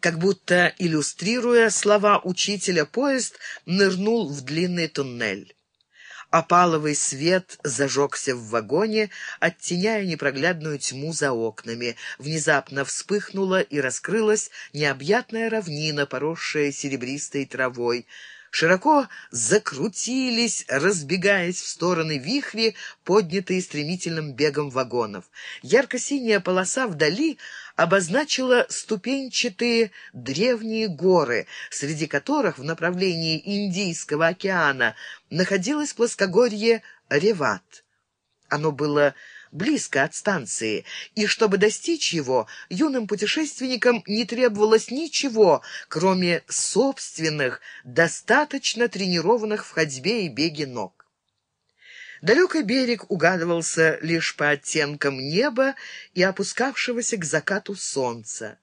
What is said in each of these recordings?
Как будто иллюстрируя слова учителя, поезд нырнул в длинный туннель. Опаловый свет зажегся в вагоне, оттеняя непроглядную тьму за окнами. Внезапно вспыхнула и раскрылась необъятная равнина, поросшая серебристой травой. Широко закрутились, разбегаясь в стороны вихри, поднятые стремительным бегом вагонов. Ярко-синяя полоса вдали обозначила ступенчатые древние горы, среди которых в направлении Индийского океана находилось плоскогорье Реват. Оно было близко от станции, и чтобы достичь его, юным путешественникам не требовалось ничего, кроме собственных, достаточно тренированных в ходьбе и беге ног. Далекий берег угадывался лишь по оттенкам неба и опускавшегося к закату солнца.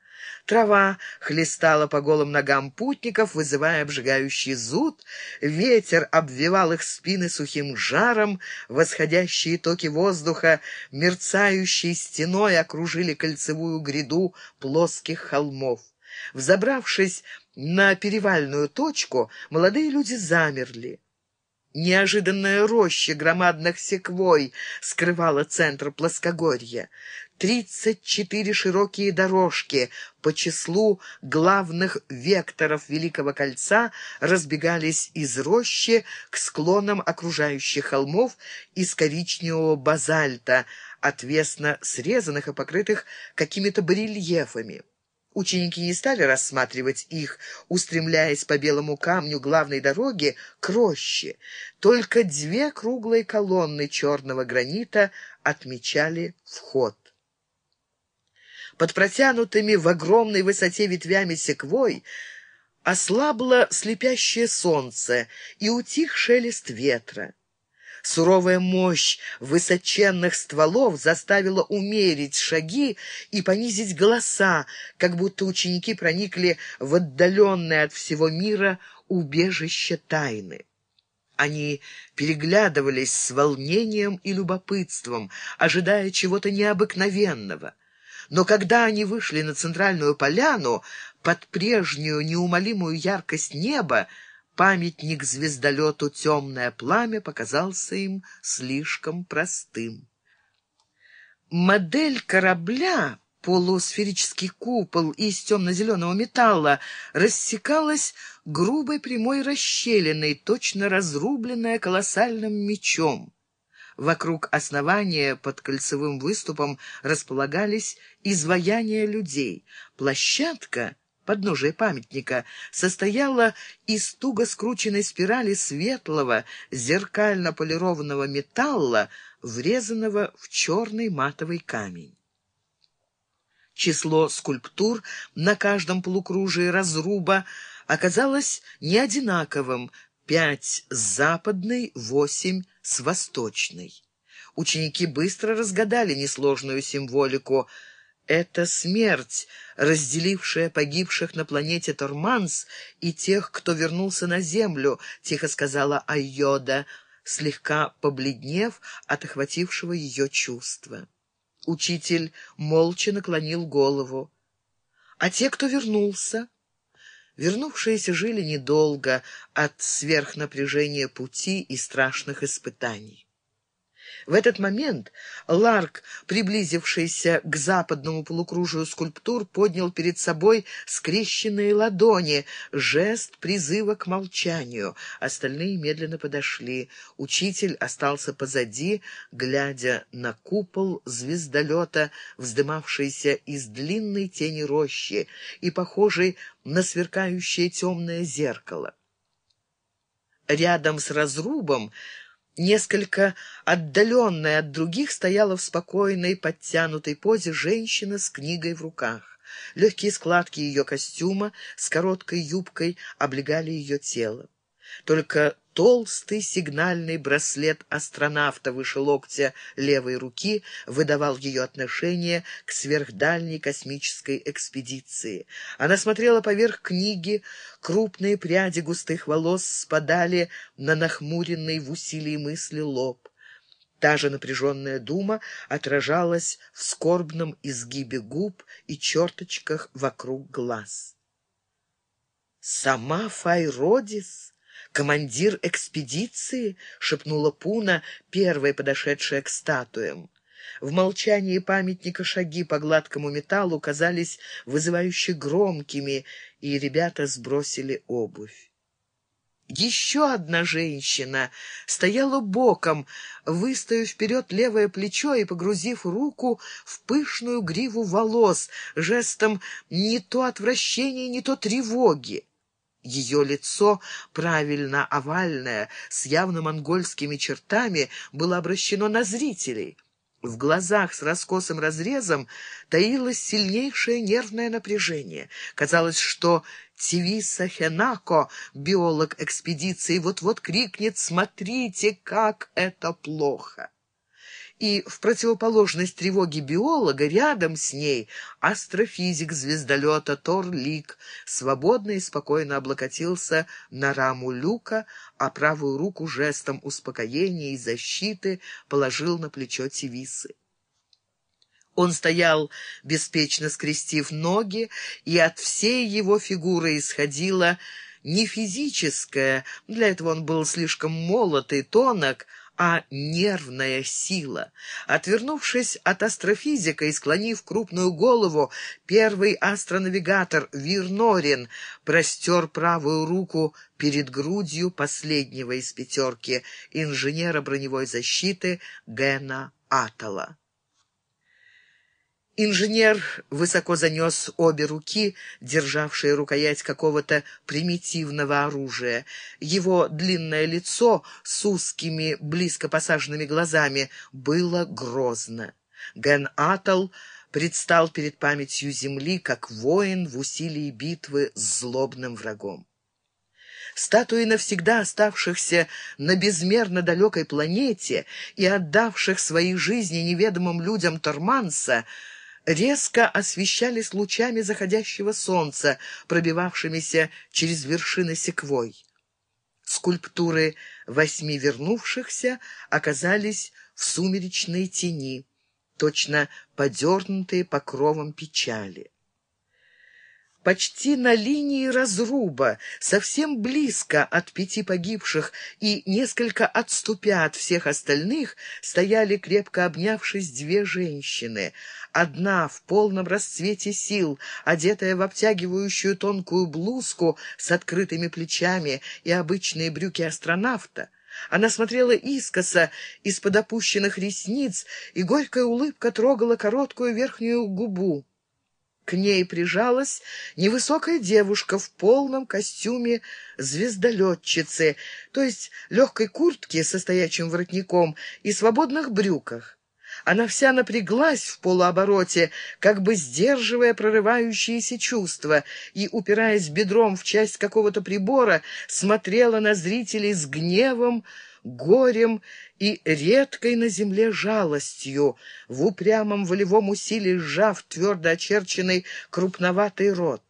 Трава хлестала по голым ногам путников, вызывая обжигающий зуд. Ветер обвивал их спины сухим жаром. Восходящие токи воздуха, мерцающей стеной, окружили кольцевую гряду плоских холмов. Взобравшись на перевальную точку, молодые люди замерли. Неожиданная роща громадных секвой скрывала центр плоскогорья. Тридцать четыре широкие дорожки по числу главных векторов Великого кольца разбегались из рощи к склонам окружающих холмов из коричневого базальта, отвесно срезанных и покрытых какими-то барельефами. Ученики не стали рассматривать их, устремляясь по белому камню главной дороги к роще. Только две круглые колонны черного гранита отмечали вход. Под протянутыми в огромной высоте ветвями секвой ослабло слепящее солнце и утих шелест ветра. Суровая мощь высоченных стволов заставила умерить шаги и понизить голоса, как будто ученики проникли в отдаленное от всего мира убежище тайны. Они переглядывались с волнением и любопытством, ожидая чего-то необыкновенного. Но когда они вышли на центральную поляну, под прежнюю неумолимую яркость неба, памятник звездолету «Темное пламя» показался им слишком простым. Модель корабля, полусферический купол из темно-зеленого металла, рассекалась грубой прямой расщелиной, точно разрубленная колоссальным мечом. Вокруг основания под кольцевым выступом располагались изваяния людей. Площадка — подножие памятника, состояла из туго скрученной спирали светлого, зеркально полированного металла, врезанного в черный матовый камень. Число скульптур на каждом полукружии разруба оказалось неодинаковым — пять с западной, восемь с восточной. Ученики быстро разгадали несложную символику — это смерть, разделившая погибших на планете Торманс и тех, кто вернулся на Землю, — тихо сказала Айода, слегка побледнев от охватившего ее чувства. Учитель молча наклонил голову. А те, кто вернулся? Вернувшиеся жили недолго от сверхнапряжения пути и страшных испытаний. В этот момент Ларк, приблизившийся к западному полукружию скульптур, поднял перед собой скрещенные ладони, жест призыва к молчанию. Остальные медленно подошли. Учитель остался позади, глядя на купол звездолета, вздымавшийся из длинной тени рощи и похожий на сверкающее темное зеркало. Рядом с разрубом Несколько отдаленная от других стояла в спокойной, подтянутой позе женщина с книгой в руках. Легкие складки ее костюма с короткой юбкой облегали ее тело. Только толстый сигнальный браслет астронавта выше локтя левой руки выдавал ее отношение к сверхдальней космической экспедиции. Она смотрела поверх книги, крупные пряди густых волос спадали на нахмуренный в усилии мысли лоб. Та же напряженная дума отражалась в скорбном изгибе губ и черточках вокруг глаз. «Сама Файродис? Командир экспедиции?» — шепнула Пуна, первая подошедшая к статуям. В молчании памятника шаги по гладкому металлу казались вызывающе громкими, и ребята сбросили обувь. Еще одна женщина стояла боком, выставив вперед левое плечо и погрузив руку в пышную гриву волос, жестом не то отвращения, не то тревоги. Ее лицо, правильно овальное, с явно монгольскими чертами, было обращено на зрителей. В глазах с раскосым разрезом таилось сильнейшее нервное напряжение. Казалось, что Тивиса Хенако, биолог экспедиции, вот-вот крикнет «Смотрите, как это плохо!» И в противоположность тревоге биолога рядом с ней астрофизик звездолета Тор Лик свободно и спокойно облокотился на раму люка, а правую руку жестом успокоения и защиты положил на плечо Тивисы. Он стоял, беспечно скрестив ноги, и от всей его фигуры исходила не физическая, для этого он был слишком молод и тонок, а нервная сила. Отвернувшись от астрофизика и склонив крупную голову, первый астронавигатор Вирнорин простер правую руку перед грудью последнего из пятерки инженера броневой защиты Гена Атала. Инженер высоко занес обе руки, державшие рукоять какого-то примитивного оружия. Его длинное лицо с узкими, близко посаженными глазами было грозно. Ген Атал предстал перед памятью земли, как воин в усилии битвы с злобным врагом. Статуи навсегда оставшихся на безмерно далекой планете и отдавших свои жизни неведомым людям Торманса — резко освещались лучами заходящего солнца, пробивавшимися через вершины секвой. Скульптуры восьми вернувшихся оказались в сумеречной тени, точно подернутые покровом печали почти на линии разруба, совсем близко от пяти погибших и несколько отступя от всех остальных, стояли, крепко обнявшись, две женщины. Одна в полном расцвете сил, одетая в обтягивающую тонкую блузку с открытыми плечами и обычные брюки астронавта. Она смотрела искоса из-под опущенных ресниц, и горькая улыбка трогала короткую верхнюю губу. К ней прижалась невысокая девушка в полном костюме звездолетчицы, то есть легкой куртке со стоячим воротником и свободных брюках. Она вся напряглась в полуобороте, как бы сдерживая прорывающиеся чувства, и, упираясь бедром в часть какого-то прибора, смотрела на зрителей с гневом, горем и редкой на земле жалостью, в упрямом волевом усилии сжав твердо очерченный крупноватый рот.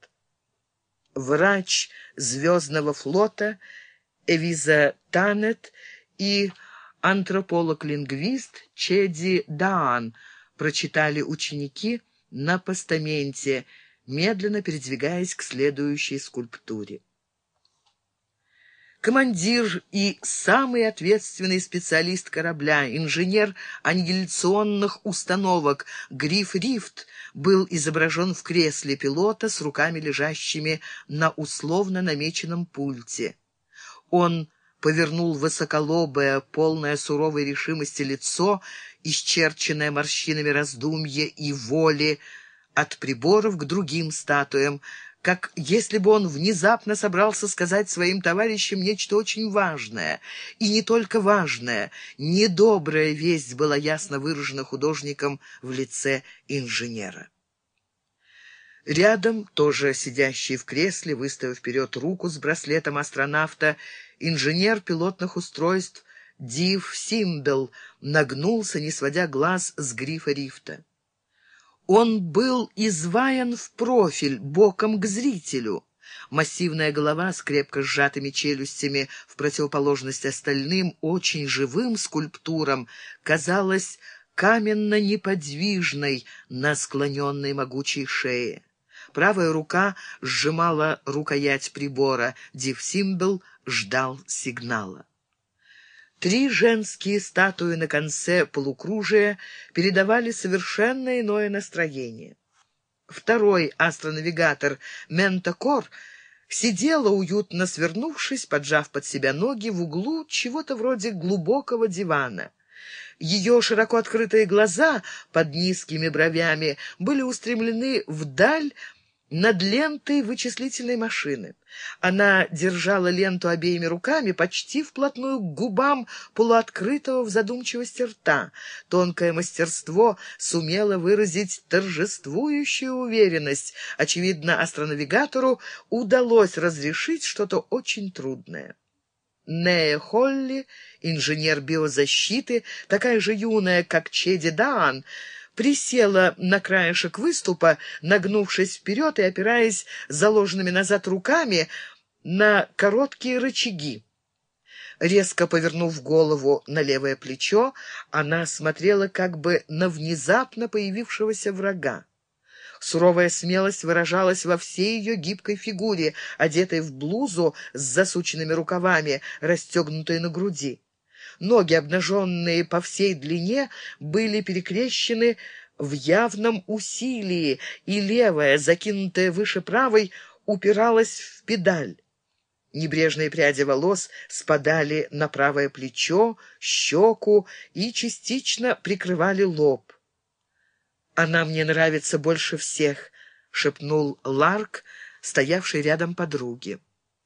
Врач звездного флота Эвиза Танет и антрополог-лингвист Чеди Даан прочитали ученики на постаменте, медленно передвигаясь к следующей скульптуре. Командир и самый ответственный специалист корабля, инженер аннигиляционных установок Гриф Рифт, был изображен в кресле пилота с руками, лежащими на условно намеченном пульте. Он повернул высоколобое, полное суровой решимости лицо, исчерченное морщинами раздумья и воли, от приборов к другим статуям, как если бы он внезапно собрался сказать своим товарищам нечто очень важное. И не только важное, недобрая весть была ясно выражена художником в лице инженера. Рядом, тоже сидящий в кресле, выставив вперед руку с браслетом астронавта, инженер пилотных устройств Див Симбел нагнулся, не сводя глаз с грифа рифта. Он был изваян в профиль, боком к зрителю. Массивная голова с крепко сжатыми челюстями, в противоположность остальным, очень живым скульптурам, казалась каменно неподвижной на склоненной могучей шее. Правая рука сжимала рукоять прибора. Див-симбел ждал сигнала. Три женские статуи на конце полукружия передавали совершенно иное настроение. Второй астронавигатор Ментакор сидела, уютно свернувшись, поджав под себя ноги в углу чего-то вроде глубокого дивана. Ее широко открытые глаза под низкими бровями были устремлены вдаль, над лентой вычислительной машины. Она держала ленту обеими руками почти вплотную к губам полуоткрытого в задумчивости рта. Тонкое мастерство сумело выразить торжествующую уверенность. Очевидно, астронавигатору удалось разрешить что-то очень трудное. Нея Холли, инженер биозащиты, такая же юная, как Чеди Даан, присела на краешек выступа, нагнувшись вперед и опираясь заложенными назад руками на короткие рычаги. Резко повернув голову на левое плечо, она смотрела как бы на внезапно появившегося врага. Суровая смелость выражалась во всей ее гибкой фигуре, одетой в блузу с засученными рукавами, расстегнутой на груди. Ноги, обнаженные по всей длине, были перекрещены в явном усилии, и левая, закинутая выше правой, упиралась в педаль. Небрежные пряди волос спадали на правое плечо, щеку и частично прикрывали лоб. «Она мне нравится больше всех», — шепнул Ларк, стоявший рядом подруги.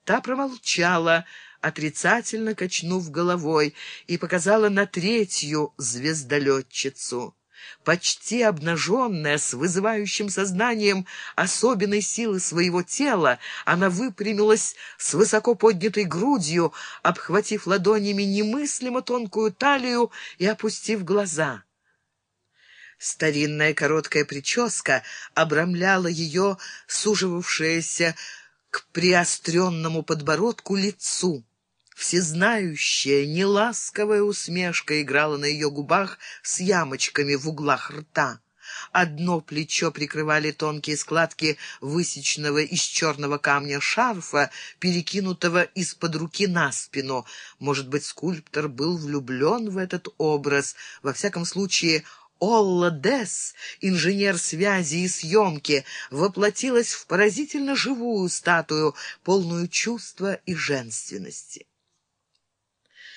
Та промолчала, отрицательно качнув головой, и показала на третью звездолетчицу. Почти обнаженная, с вызывающим сознанием особенной силы своего тела, она выпрямилась с высоко поднятой грудью, обхватив ладонями немыслимо тонкую талию и опустив глаза. Старинная короткая прическа обрамляла ее суживавшееся к приостренному подбородку лицу. Всезнающая, неласковая усмешка играла на ее губах с ямочками в углах рта. Одно плечо прикрывали тонкие складки высеченного из черного камня шарфа, перекинутого из-под руки на спину. Может быть, скульптор был влюблен в этот образ. Во всяком случае, Олла Десс, инженер связи и съемки, воплотилась в поразительно живую статую, полную чувства и женственности.